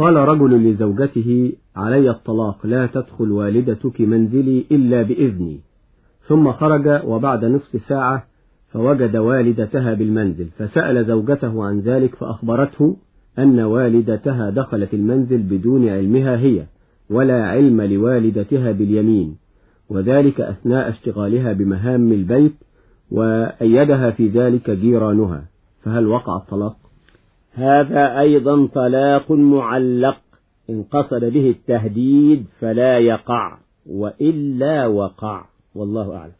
قال رجل لزوجته علي الطلاق لا تدخل والدتك منزلي إلا بإذني ثم خرج وبعد نصف ساعة فوجد والدتها بالمنزل فسأل زوجته عن ذلك فأخبرته أن والدتها دخلت المنزل بدون علمها هي ولا علم لوالدتها باليمين وذلك أثناء اشتغالها بمهام البيت وأيدها في ذلك جيرانها فهل وقع الطلاق؟ هذا أيضا طلاق معلق. إن قصد به التهديد فلا يقع وإلا وقع. والله أعلم.